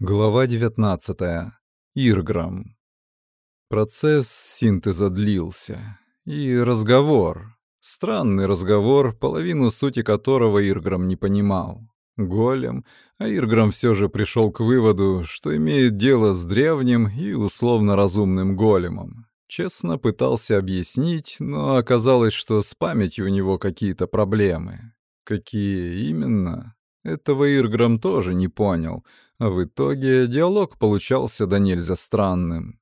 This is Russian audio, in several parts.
Глава 19. Ирграм. Процесс синтеза длился. И разговор. Странный разговор, половину сути которого Ирграм не понимал. Голем, а Ирграм все же пришел к выводу, что имеет дело с древним и условно разумным големом. Честно пытался объяснить, но оказалось, что с памятью у него какие-то проблемы. Какие именно? Этого Ирграм тоже не понял, а в итоге диалог получался до нельзя странным.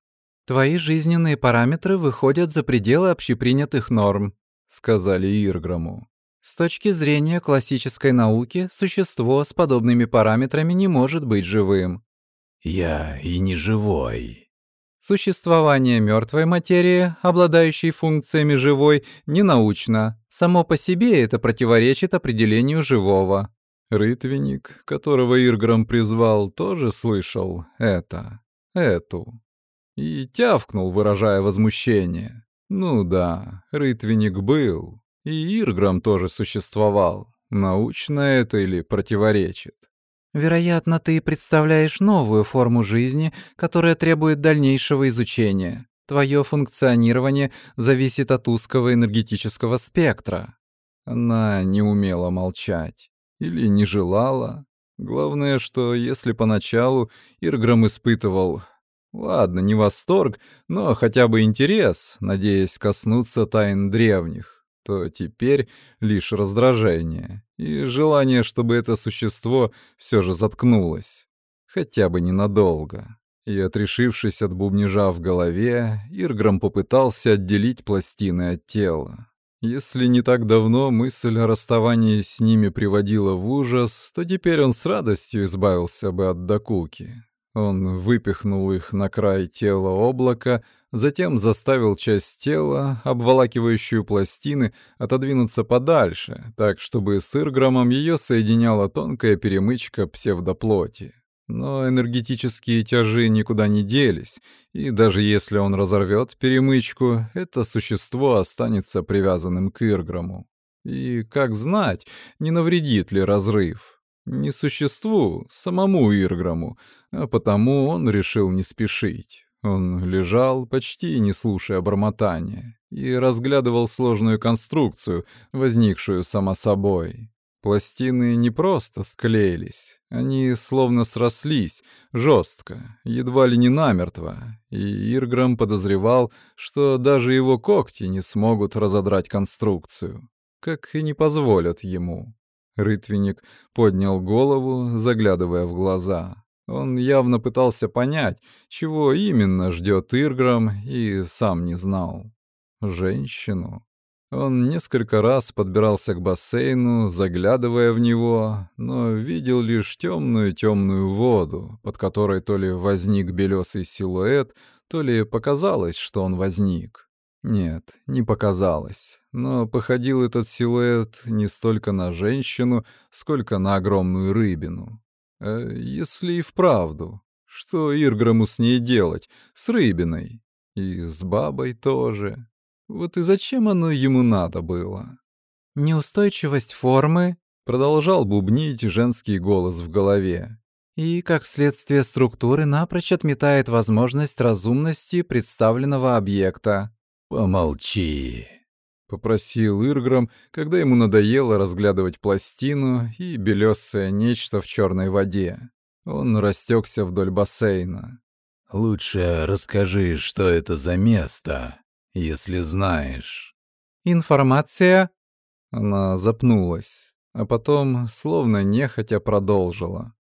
«Твои жизненные параметры выходят за пределы общепринятых норм», — сказали Ирграму. «С точки зрения классической науки, существо с подобными параметрами не может быть живым». «Я и не живой». Существование мертвой материи, обладающей функциями живой, ненаучно. Само по себе это противоречит определению живого. Рытвенник, которого Ирграм призвал, тоже слышал это, эту. И тявкнул, выражая возмущение. Ну да, Рытвенник был, и Ирграм тоже существовал. Научно это или противоречит? Вероятно, ты представляешь новую форму жизни, которая требует дальнейшего изучения. Твое функционирование зависит от узкого энергетического спектра. Она не умела молчать. Или не желала. Главное, что если поначалу Ирграм испытывал, ладно, не восторг, но хотя бы интерес, надеясь коснуться тайн древних, то теперь лишь раздражение и желание, чтобы это существо все же заткнулось. Хотя бы ненадолго. И, отрешившись от бубнижа в голове, Ирграм попытался отделить пластины от тела. Если не так давно мысль о расставании с ними приводила в ужас, то теперь он с радостью избавился бы от докуки. Он выпихнул их на край тела облака, затем заставил часть тела, обволакивающую пластины, отодвинуться подальше, так чтобы с Ирграмом ее соединяла тонкая перемычка псевдоплоти. Но энергетические тяжи никуда не делись, и даже если он разорвет перемычку, это существо останется привязанным к Ирграму. И, как знать, не навредит ли разрыв. Не существу, самому Ирграму, а потому он решил не спешить. Он лежал, почти не слушая бормотания, и разглядывал сложную конструкцию, возникшую само собой. Пластины не просто склеились, они словно срослись, жестко, едва ли не намертво, и Ирграм подозревал, что даже его когти не смогут разодрать конструкцию, как и не позволят ему. Рытвенник поднял голову, заглядывая в глаза. Он явно пытался понять, чего именно ждет Ирграм, и сам не знал. Женщину. Он несколько раз подбирался к бассейну, заглядывая в него, но видел лишь темную-темную воду, под которой то ли возник белесый силуэт, то ли показалось, что он возник. Нет, не показалось, но походил этот силуэт не столько на женщину, сколько на огромную рыбину. А если и вправду, что Ирграму с ней делать, с рыбиной? И с бабой тоже. Вот и зачем оно ему надо было? Неустойчивость формы, продолжал бубнить женский голос в голове. И, как следствие структуры, напрочь отметает возможность разумности представленного объекта. «Помолчи», — попросил Ирграм, когда ему надоело разглядывать пластину и белесое нечто в черной воде. Он растекся вдоль бассейна. «Лучше расскажи, что это за место если знаешь». «Информация?» Она запнулась, а потом, словно нехотя, продолжила.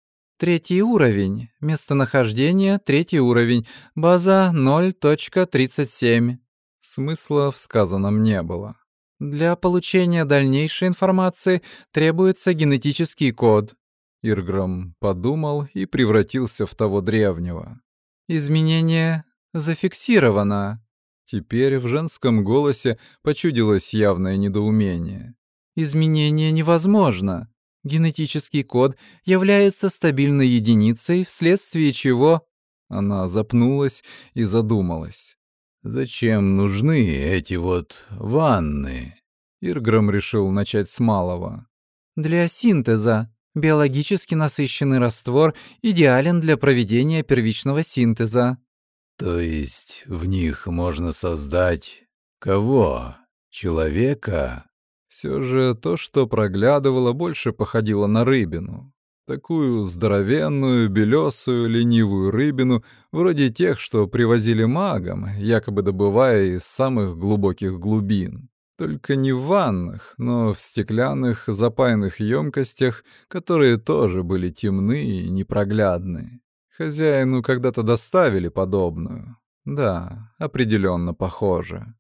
Третий уровень. Местонахождение — третий уровень. База 0.37. Смысла в сказанном не было. Для получения дальнейшей информации требуется генетический код. Ирграм подумал и превратился в того древнего. Изменение зафиксировано. Теперь в женском голосе почудилось явное недоумение. «Изменение невозможно. Генетический код является стабильной единицей, вследствие чего...» Она запнулась и задумалась. «Зачем нужны эти вот ванны?» Ирграм решил начать с малого. «Для синтеза», Биологически насыщенный раствор идеален для проведения первичного синтеза. То есть в них можно создать кого? Человека? Все же то, что проглядывало, больше походило на рыбину. Такую здоровенную, белесую, ленивую рыбину, вроде тех, что привозили магам, якобы добывая из самых глубоких глубин. Только не в ваннах, но в стеклянных запаянных емкостях, которые тоже были темны и непроглядны. Хозяину когда-то доставили подобную. Да, определенно похоже.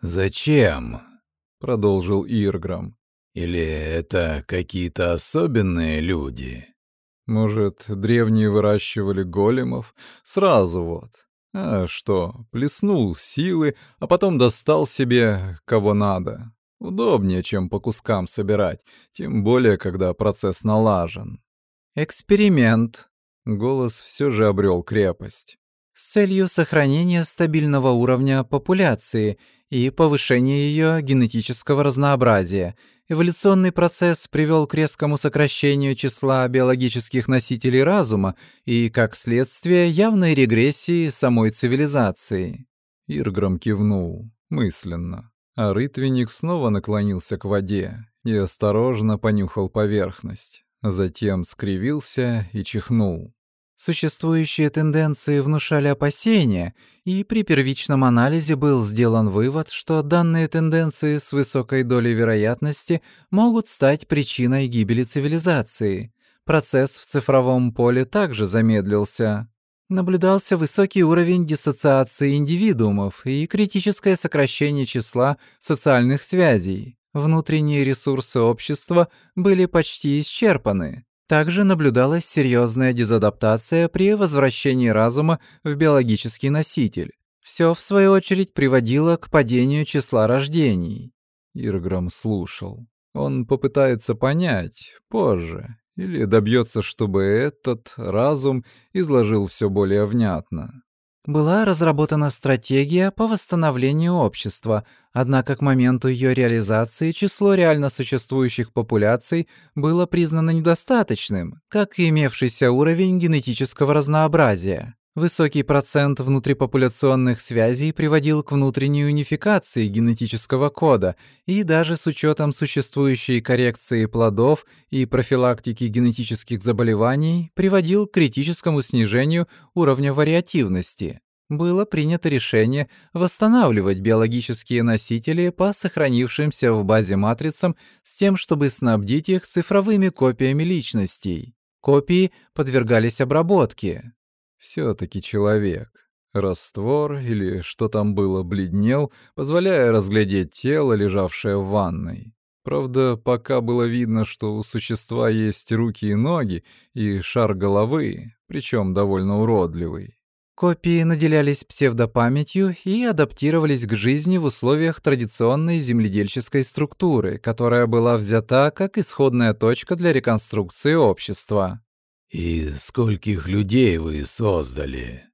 «Зачем?» — продолжил Ирграм. «Или это какие-то особенные люди?» «Может, древние выращивали големов? Сразу вот. А что, плеснул силы, а потом достал себе кого надо. Удобнее, чем по кускам собирать, тем более, когда процесс налажен. Эксперимент. Голос все же обрел крепость. С целью сохранения стабильного уровня популяции и повышения ее генетического разнообразия – эволюционный процесс привел к резкому сокращению числа биологических носителей разума и, как следствие, явной регрессии самой цивилизации. Ирграм кивнул, мысленно, а рытвенник снова наклонился к воде и осторожно понюхал поверхность, затем скривился и чихнул. Существующие тенденции внушали опасения, и при первичном анализе был сделан вывод, что данные тенденции с высокой долей вероятности могут стать причиной гибели цивилизации. Процесс в цифровом поле также замедлился. Наблюдался высокий уровень диссоциации индивидуумов и критическое сокращение числа социальных связей. Внутренние ресурсы общества были почти исчерпаны. Также наблюдалась серьезная дезадаптация при возвращении разума в биологический носитель. Все, в свою очередь, приводило к падению числа рождений. Ирграм слушал. Он попытается понять позже или добьется, чтобы этот разум изложил все более внятно была разработана стратегия по восстановлению общества, однако к моменту ее реализации число реально существующих популяций было признано недостаточным, как и имевшийся уровень генетического разнообразия. Высокий процент внутрипопуляционных связей приводил к внутренней унификации генетического кода, и даже с учетом существующей коррекции плодов и профилактики генетических заболеваний приводил к критическому снижению уровня вариативности. Было принято решение восстанавливать биологические носители по сохранившимся в базе матрицам с тем, чтобы снабдить их цифровыми копиями личностей. Копии подвергались обработке, все-таки человек. Раствор или что там было бледнел, позволяя разглядеть тело, лежавшее в ванной. Правда, пока было видно, что у существа есть руки и ноги и шар головы, причем довольно уродливый. Копии наделялись псевдопамятью и адаптировались к жизни в условиях традиционной земледельческой структуры, которая была взята как исходная точка для реконструкции общества. «И скольких людей вы создали?»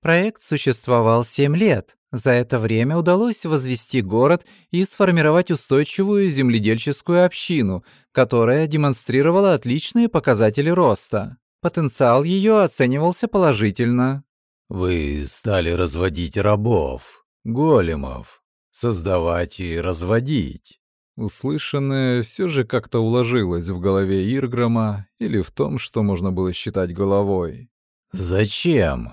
Проект существовал семь лет. За это время удалось возвести город и сформировать устойчивую земледельческую общину, которая демонстрировала отличные показатели роста. Потенциал ее оценивался положительно. «Вы стали разводить рабов, големов, создавать и разводить. Услышанное все же как-то уложилось в голове Ирграма или в том, что можно было считать головой. «Зачем?»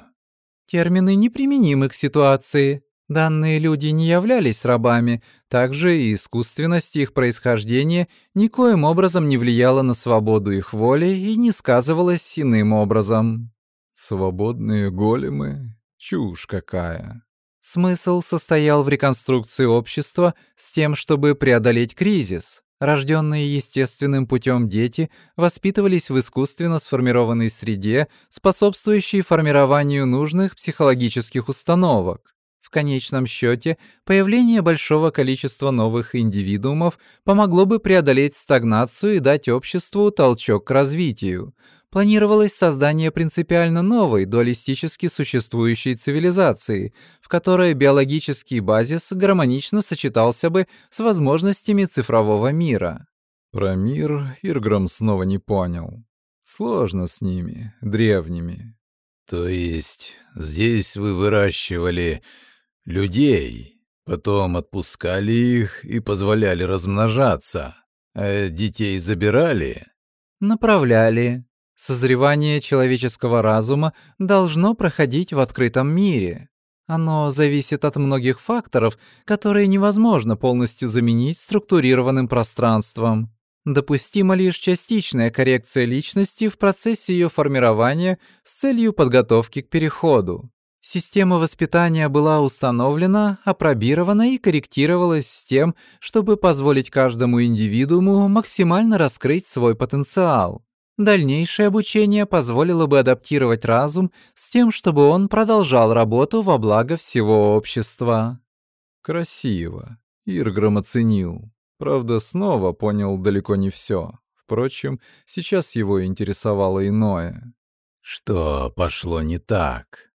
Термины неприменимы к ситуации. Данные люди не являлись рабами, также и искусственность их происхождения никоим образом не влияла на свободу их воли и не сказывалась иным образом. Свободные големы? Чушь какая. Смысл состоял в реконструкции общества с тем, чтобы преодолеть кризис. Рожденные естественным путем дети воспитывались в искусственно сформированной среде, способствующей формированию нужных психологических установок. В конечном счете, появление большого количества новых индивидуумов помогло бы преодолеть стагнацию и дать обществу толчок к развитию планировалось создание принципиально новой, дуалистически существующей цивилизации, в которой биологический базис гармонично сочетался бы с возможностями цифрового мира. Про мир Ирграм снова не понял. Сложно с ними, древними. То есть здесь вы выращивали людей, потом отпускали их и позволяли размножаться, а детей забирали? Направляли. Созревание человеческого разума должно проходить в открытом мире. Оно зависит от многих факторов, которые невозможно полностью заменить структурированным пространством. Допустима лишь частичная коррекция личности в процессе ее формирования с целью подготовки к переходу. Система воспитания была установлена, опробирована и корректировалась с тем, чтобы позволить каждому индивидууму максимально раскрыть свой потенциал. Дальнейшее обучение позволило бы адаптировать разум с тем, чтобы он продолжал работу во благо всего общества. Красиво. Ирграм оценил. Правда, снова понял далеко не все. Впрочем, сейчас его интересовало иное. Что пошло не так?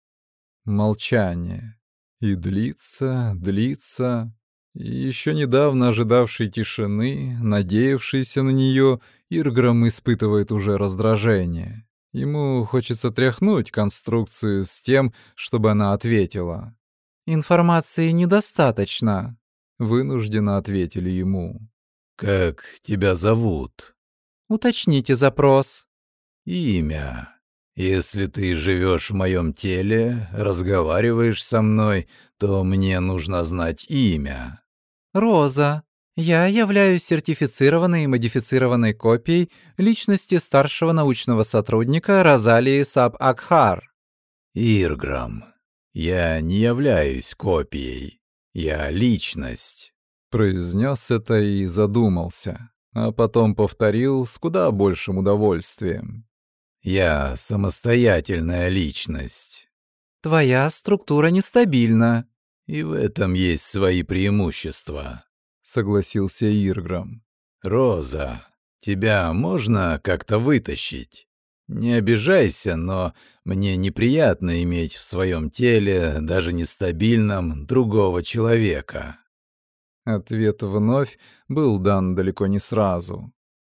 Молчание. И длится, длится. Еще недавно ожидавший тишины, надеявшийся на нее, Ирграм испытывает уже раздражение. Ему хочется тряхнуть конструкцию с тем, чтобы она ответила. «Информации недостаточно», — вынужденно ответили ему. «Как тебя зовут?» «Уточните запрос». «Имя. Если ты живешь в моем теле, разговариваешь со мной, то мне нужно знать имя». Роза. Я являюсь сертифицированной и модифицированной копией личности старшего научного сотрудника Розалии Саб-Акхар. Ирграм. Я не являюсь копией. Я личность. Произнес это и задумался, а потом повторил с куда большим удовольствием. Я самостоятельная личность. Твоя структура нестабильна. И в этом есть свои преимущества, согласился Ирграм. Роза, тебя можно как-то вытащить? Не обижайся, но мне неприятно иметь в своем теле, даже нестабильном, другого человека. Ответ вновь был дан далеко не сразу.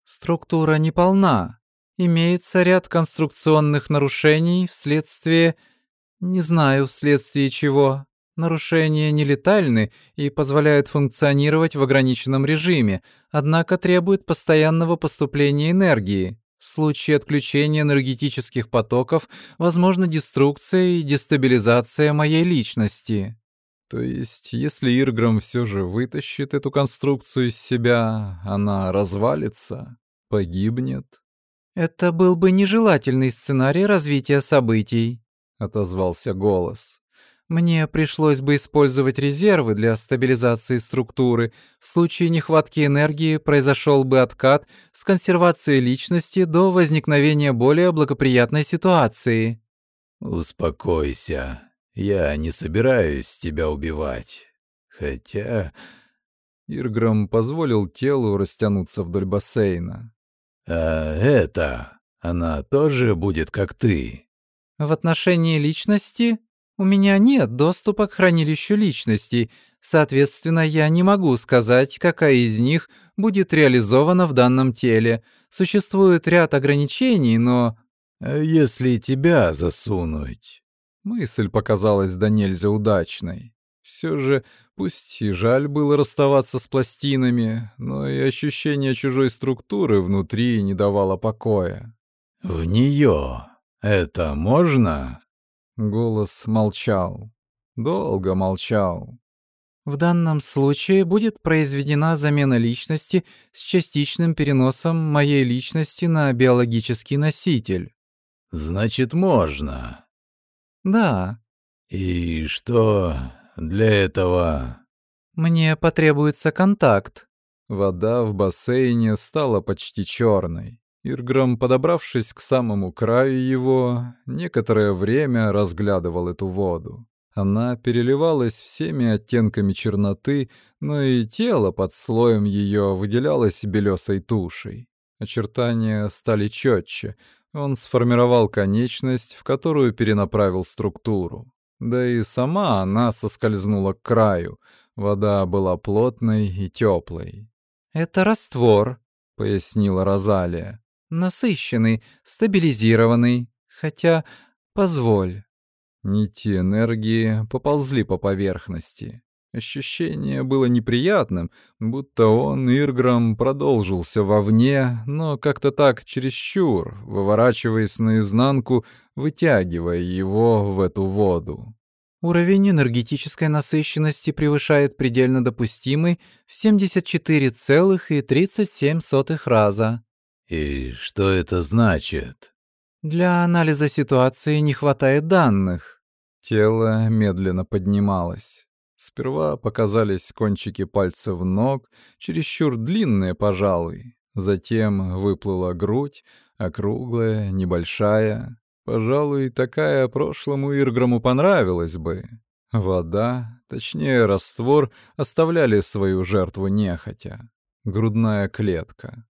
Структура неполна. Имеется ряд конструкционных нарушений вследствие... Не знаю, вследствие чего. Нарушения нелетальны и позволяют функционировать в ограниченном режиме, однако требуют постоянного поступления энергии. В случае отключения энергетических потоков возможна деструкция и дестабилизация моей личности. То есть, если Ирграм все же вытащит эту конструкцию из себя, она развалится, погибнет? Это был бы нежелательный сценарий развития событий, отозвался голос. Мне пришлось бы использовать резервы для стабилизации структуры. В случае нехватки энергии произошел бы откат с консервацией личности до возникновения более благоприятной ситуации. «Успокойся. Я не собираюсь тебя убивать. Хотя...» Ирграм позволил телу растянуться вдоль бассейна. «А это... Она тоже будет как ты?» «В отношении личности у меня нет доступа к хранилищу личностей, соответственно, я не могу сказать, какая из них будет реализована в данном теле. Существует ряд ограничений, но... А если тебя засунуть? Мысль показалась да нельзя удачной. Все же, пусть и жаль было расставаться с пластинами, но и ощущение чужой структуры внутри не давало покоя. «В нее это можно?» Голос молчал. Долго молчал. В данном случае будет произведена замена личности с частичным переносом моей личности на биологический носитель. Значит, можно. Да. И что для этого? Мне потребуется контакт. Вода в бассейне стала почти черной. Ирграм, подобравшись к самому краю его, некоторое время разглядывал эту воду. Она переливалась всеми оттенками черноты, но и тело под слоем ее выделялось белесой тушей. Очертания стали четче. Он сформировал конечность, в которую перенаправил структуру. Да и сама она соскользнула к краю. Вода была плотной и теплой. «Это раствор», — пояснила Розалия. Насыщенный, стабилизированный. Хотя, позволь. Нити энергии поползли по поверхности. Ощущение было неприятным, будто он, Ирграм, продолжился вовне, но как-то так чересчур, выворачиваясь наизнанку, вытягивая его в эту воду. Уровень энергетической насыщенности превышает предельно допустимый в 74,37 раза. И что это значит? Для анализа ситуации не хватает данных. Тело медленно поднималось. Сперва показались кончики пальцев ног, чересчур длинные, пожалуй. Затем выплыла грудь, округлая, небольшая. Пожалуй, такая прошлому Ирграму понравилась бы. Вода, точнее раствор, оставляли свою жертву нехотя. Грудная клетка,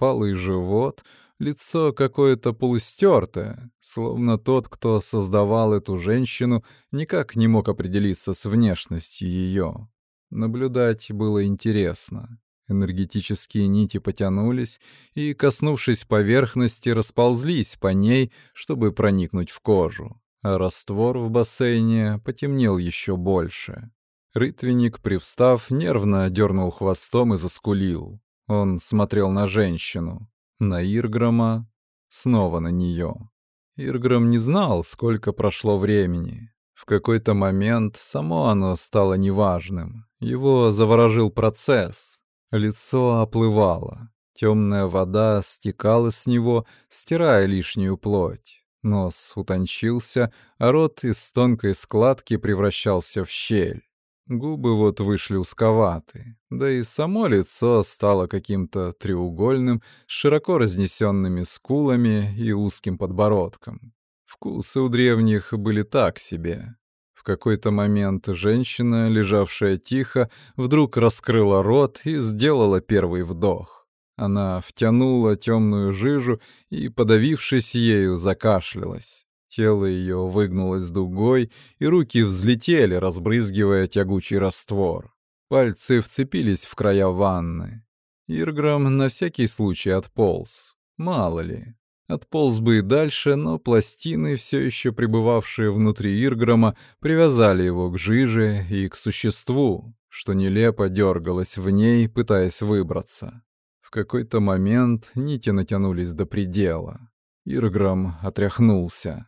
впалый живот, Лицо какое-то полустертое, словно тот, кто создавал эту женщину, никак не мог определиться с внешностью ее. Наблюдать было интересно. Энергетические нити потянулись и, коснувшись поверхности, расползлись по ней, чтобы проникнуть в кожу. А раствор в бассейне потемнел еще больше. Рытвенник, привстав, нервно дернул хвостом и заскулил. Он смотрел на женщину на Ирграма, снова на нее. Ирграм не знал, сколько прошло времени. В какой-то момент само оно стало неважным. Его заворожил процесс. Лицо оплывало. Темная вода стекала с него, стирая лишнюю плоть. Нос утончился, а рот из тонкой складки превращался в щель. Губы вот вышли узковаты, да и само лицо стало каким-то треугольным, с широко разнесенными скулами и узким подбородком. Вкусы у древних были так себе. В какой-то момент женщина, лежавшая тихо, вдруг раскрыла рот и сделала первый вдох. Она втянула темную жижу и, подавившись ею, закашлялась. Тело ее выгнулось дугой, и руки взлетели, разбрызгивая тягучий раствор. Пальцы вцепились в края ванны. Ирграм на всякий случай отполз. Мало ли. Отполз бы и дальше, но пластины, все еще пребывавшие внутри Ирграма, привязали его к жиже и к существу, что нелепо дергалось в ней, пытаясь выбраться. В какой-то момент нити натянулись до предела. Ирграм отряхнулся.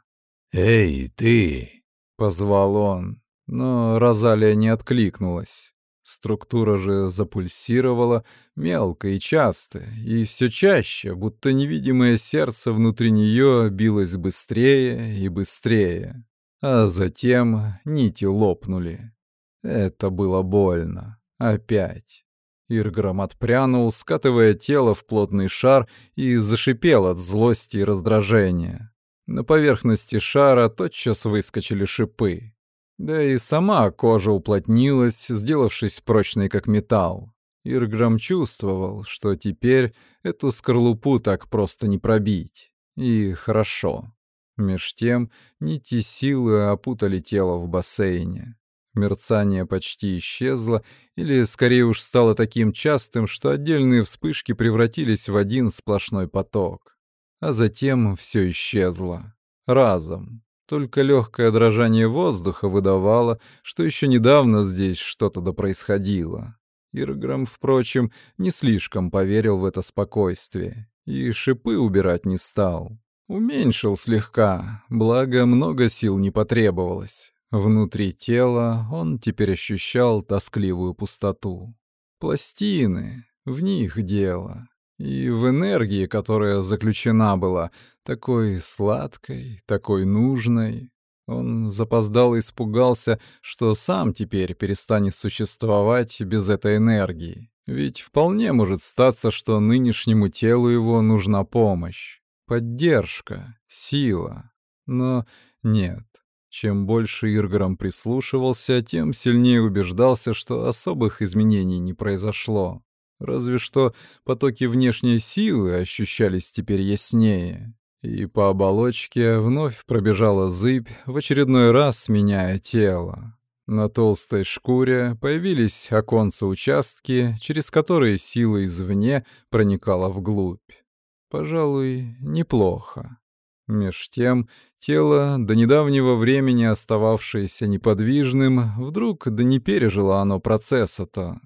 «Эй, ты!» — позвал он, но Розалия не откликнулась. Структура же запульсировала мелко и часто, и все чаще, будто невидимое сердце внутри нее билось быстрее и быстрее. А затем нити лопнули. Это было больно. Опять. Ирграм отпрянул, скатывая тело в плотный шар, и зашипел от злости и раздражения. На поверхности шара тотчас выскочили шипы. Да и сама кожа уплотнилась, сделавшись прочной как металл. Ирграм чувствовал, что теперь эту скорлупу так просто не пробить. И хорошо. Меж тем нити силы опутали тело в бассейне. Мерцание почти исчезло, или скорее уж стало таким частым, что отдельные вспышки превратились в один сплошной поток а затем все исчезло. Разом. Только легкое дрожание воздуха выдавало, что еще недавно здесь что-то да происходило. Ирграм, впрочем, не слишком поверил в это спокойствие и шипы убирать не стал. Уменьшил слегка, благо много сил не потребовалось. Внутри тела он теперь ощущал тоскливую пустоту. Пластины, в них дело. И в энергии, которая заключена была, такой сладкой, такой нужной. Он запоздал и испугался, что сам теперь перестанет существовать без этой энергии. Ведь вполне может статься, что нынешнему телу его нужна помощь, поддержка, сила. Но нет. Чем больше Иргором прислушивался, тем сильнее убеждался, что особых изменений не произошло. Разве что потоки внешней силы ощущались теперь яснее. И по оболочке вновь пробежала зыбь, в очередной раз меняя тело. На толстой шкуре появились оконца-участки, через которые сила извне проникала вглубь. Пожалуй, неплохо. Меж тем, тело, до недавнего времени остававшееся неподвижным, вдруг да не пережило оно процесса-то.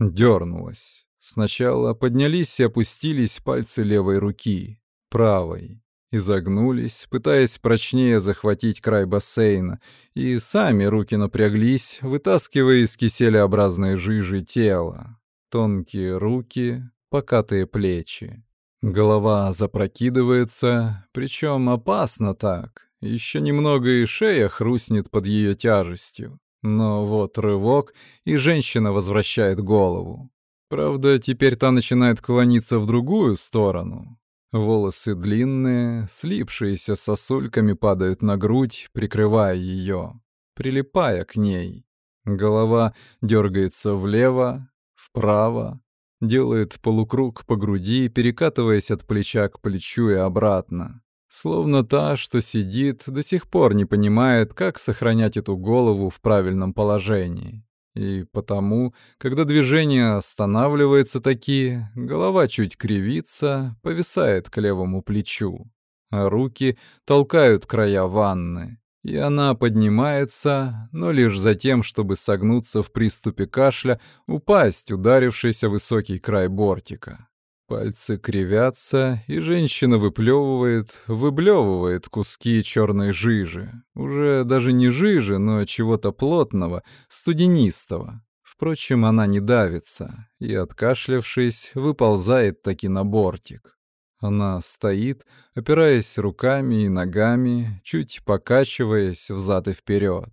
Дёрнулось. Сначала поднялись и опустились пальцы левой руки, правой. Изогнулись, пытаясь прочнее захватить край бассейна, и сами руки напряглись, вытаскивая из киселеобразной жижи тело. Тонкие руки, покатые плечи. Голова запрокидывается, причем опасно так. Еще немного и шея хрустнет под ее тяжестью. Но вот рывок, и женщина возвращает голову. Правда, теперь та начинает клониться в другую сторону. Волосы длинные, слипшиеся сосульками падают на грудь, прикрывая ее, прилипая к ней. Голова дергается влево, вправо, делает полукруг по груди, перекатываясь от плеча к плечу и обратно. Словно та, что сидит, до сих пор не понимает, как сохранять эту голову в правильном положении. И потому, когда движение останавливается такие, голова чуть кривится, повисает к левому плечу, а руки толкают края ванны. И она поднимается, но лишь за тем, чтобы согнуться в приступе кашля, упасть, ударившийся высокий край бортика. Пальцы кривятся, и женщина выплевывает, выблевывает куски черной жижи. Уже даже не жижи, но чего-то плотного, студенистого. Впрочем, она не давится, и, откашлявшись, выползает таки на бортик. Она стоит, опираясь руками и ногами, чуть покачиваясь взад и вперед.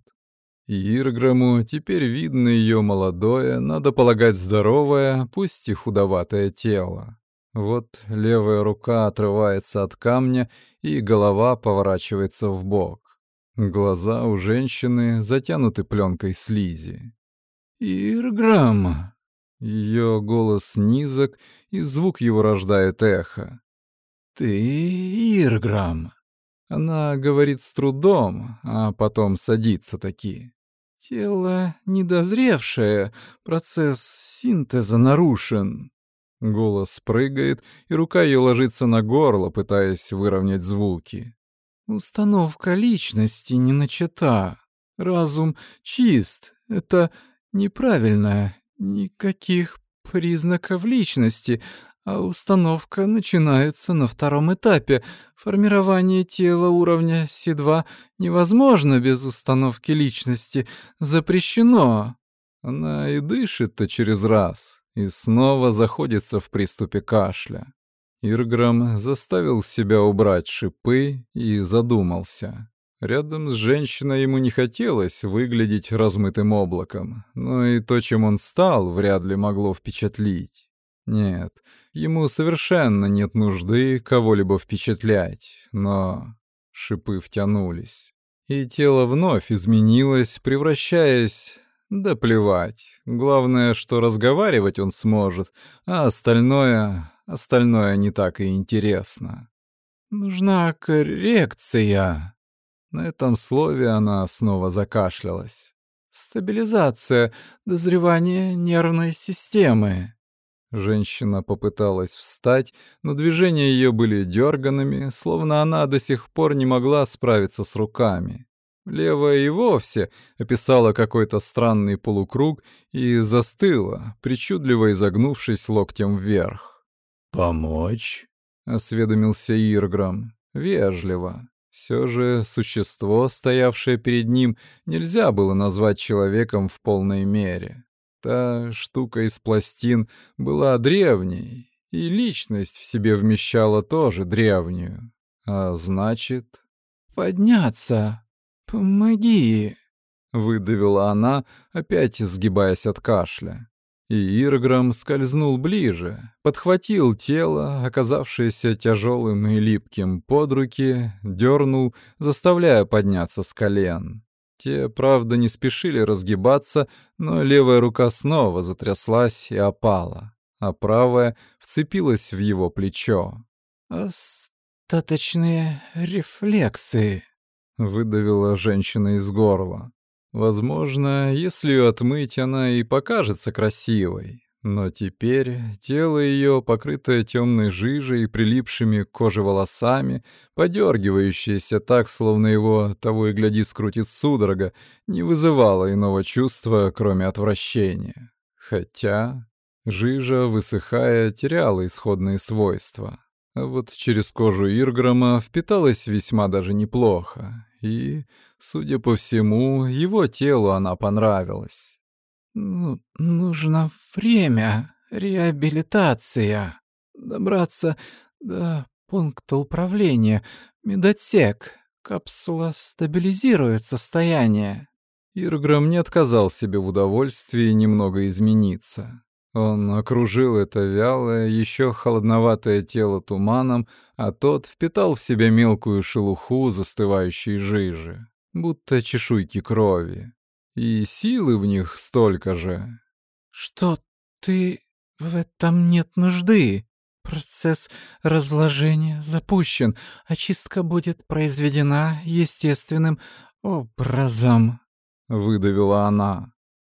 И Ирграму теперь видно ее молодое, надо полагать, здоровое, пусть и худоватое тело. Вот левая рука отрывается от камня, и голова поворачивается в бок. Глаза у женщины затянуты пленкой слизи. «Ирграм!» Ее голос низок, и звук его рождает эхо. «Ты Ирграм!» Она говорит с трудом, а потом садится таки. «Тело недозревшее, процесс синтеза нарушен. Голос прыгает, и рука ее ложится на горло, пытаясь выровнять звуки. Установка личности не начата. Разум чист. Это неправильно. Никаких признаков личности, а установка начинается на втором этапе. Формирование тела уровня Си-2 невозможно без установки личности. Запрещено. Она и дышит-то через раз и снова заходится в приступе кашля. Ирграм заставил себя убрать шипы и задумался. Рядом с женщиной ему не хотелось выглядеть размытым облаком, но и то, чем он стал, вряд ли могло впечатлить. Нет, ему совершенно нет нужды кого-либо впечатлять, но шипы втянулись. И тело вновь изменилось, превращаясь да плевать. Главное, что разговаривать он сможет, а остальное... остальное не так и интересно. Нужна коррекция. На этом слове она снова закашлялась. Стабилизация, дозревание нервной системы. Женщина попыталась встать, но движения ее были дерганными, словно она до сих пор не могла справиться с руками. Левая и вовсе описала какой-то странный полукруг и застыла, причудливо изогнувшись локтем вверх. «Помочь?» — осведомился Ирграм. Вежливо. Все же существо, стоявшее перед ним, нельзя было назвать человеком в полной мере. Та штука из пластин была древней, и личность в себе вмещала тоже древнюю. А значит... «Подняться!» «Помоги!» — выдавила она, опять сгибаясь от кашля. И Ирграм скользнул ближе, подхватил тело, оказавшееся тяжелым и липким под руки, дернул, заставляя подняться с колен. Те, правда, не спешили разгибаться, но левая рука снова затряслась и опала, а правая вцепилась в его плечо. «Остаточные рефлексы», — выдавила женщина из горла. Возможно, если ее отмыть, она и покажется красивой. Но теперь тело ее, покрытое темной жижей и прилипшими к коже волосами, подергивающееся так, словно его, того и гляди, скрутит судорога, не вызывало иного чувства, кроме отвращения. Хотя жижа, высыхая, теряла исходные свойства. А вот через кожу Ирграма впиталась весьма даже неплохо, и, судя по всему, его телу она понравилась. Ну, нужно время, реабилитация. Добраться до пункта управления, медотсек. Капсула стабилизирует состояние. Ирграм не отказал себе в удовольствии немного измениться. Он окружил это вялое, еще холодноватое тело туманом, а тот впитал в себя мелкую шелуху застывающей жижи, будто чешуйки крови и силы в них столько же. Что ты... в этом нет нужды. Процесс разложения запущен. Очистка будет произведена естественным образом. Выдавила она.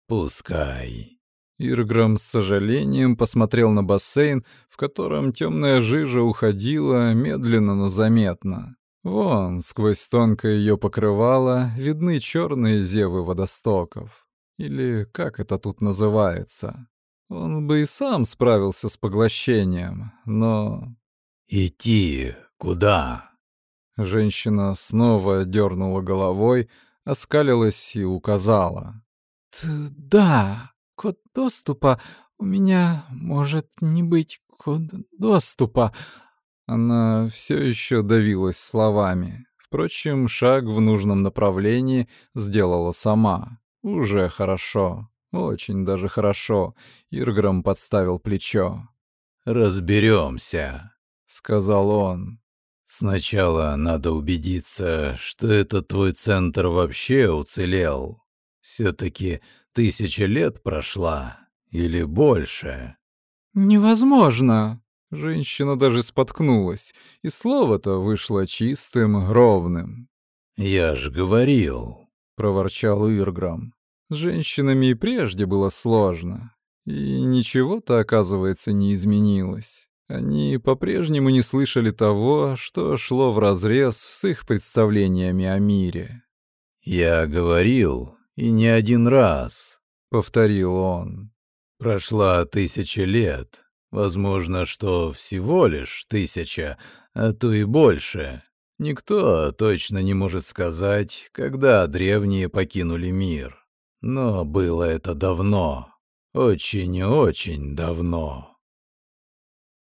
Пускай. Ирграм с сожалением посмотрел на бассейн, в котором темная жижа уходила медленно, но заметно. Вон, сквозь тонкое ее покрывало, видны черные зевы водостоков. Или как это тут называется. Он бы и сам справился с поглощением, но... «Идти куда?» Женщина снова дернула головой, оскалилась и указала. «Да, код доступа. У меня может не быть код доступа. Она все еще давилась словами. Впрочем, шаг в нужном направлении сделала сама. Уже хорошо. Очень даже хорошо. Ирграм подставил плечо. «Разберемся», — сказал он. «Сначала надо убедиться, что этот твой центр вообще уцелел. Все-таки тысяча лет прошла или больше». «Невозможно», Женщина даже споткнулась, и слово-то вышло чистым, ровным. «Я ж говорил», — проворчал Ирграм. С женщинами и прежде было сложно. И ничего-то, оказывается, не изменилось. Они по-прежнему не слышали того, что шло вразрез с их представлениями о мире. «Я говорил, и не один раз», — повторил он. «Прошла тысяча лет, Возможно, что всего лишь тысяча, а то и больше. Никто точно не может сказать, когда древние покинули мир. Но было это давно. Очень-очень давно.